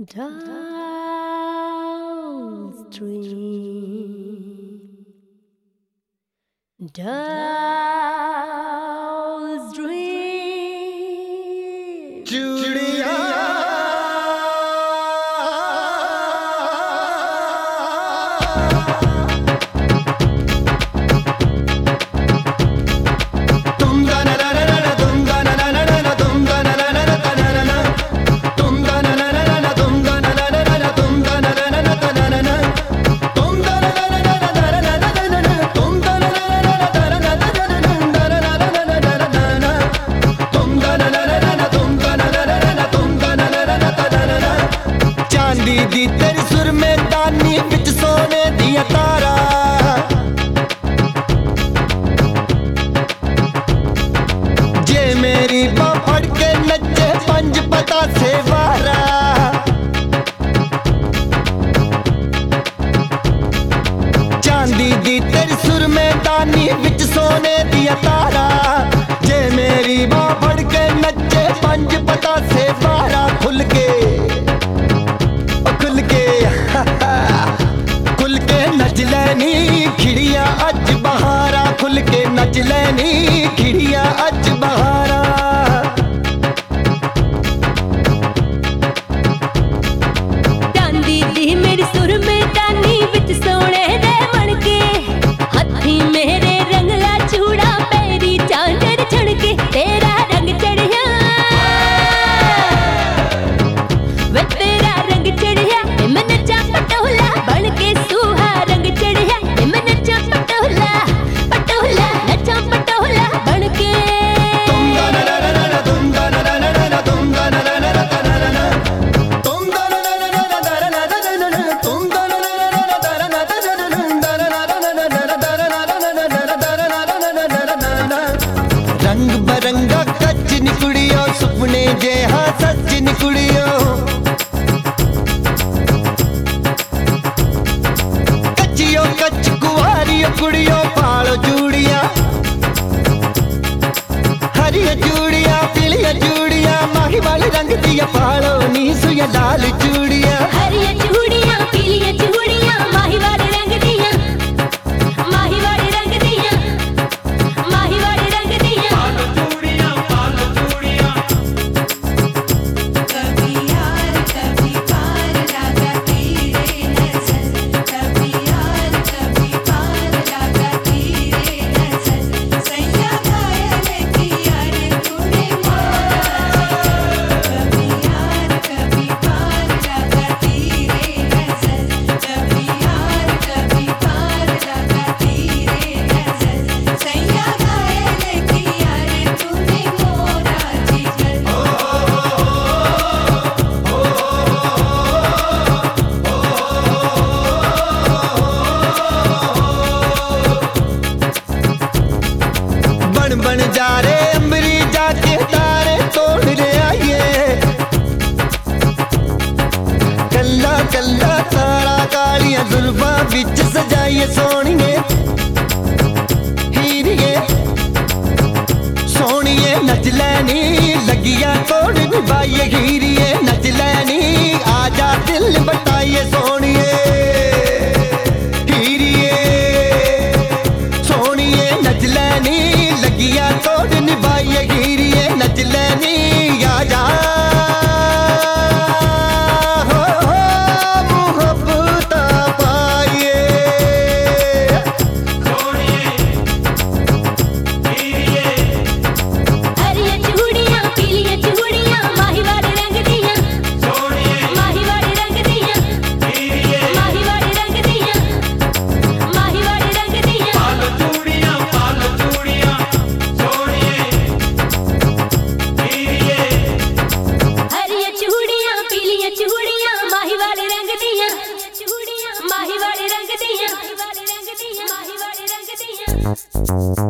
Downstream. Down. y लैनी खिड़िया कुड़ियों कच्चियों, कच्च कुआरियों चूड़िया। हरिया जूड़िया पीलिया जूड़िया माही वाले रंग दिया पालो नीसु लाल चूड़िया। बन बन जा रे अमरी जाके तारे तोड़ रे आइए। कल्ला कल्ला, तारा कालिया जुल्फा बिच सजाइए सोनिए। हीरिए, सोनिए नच लैनी लगिया तोड़ निभाइए, हीरिए Thank you.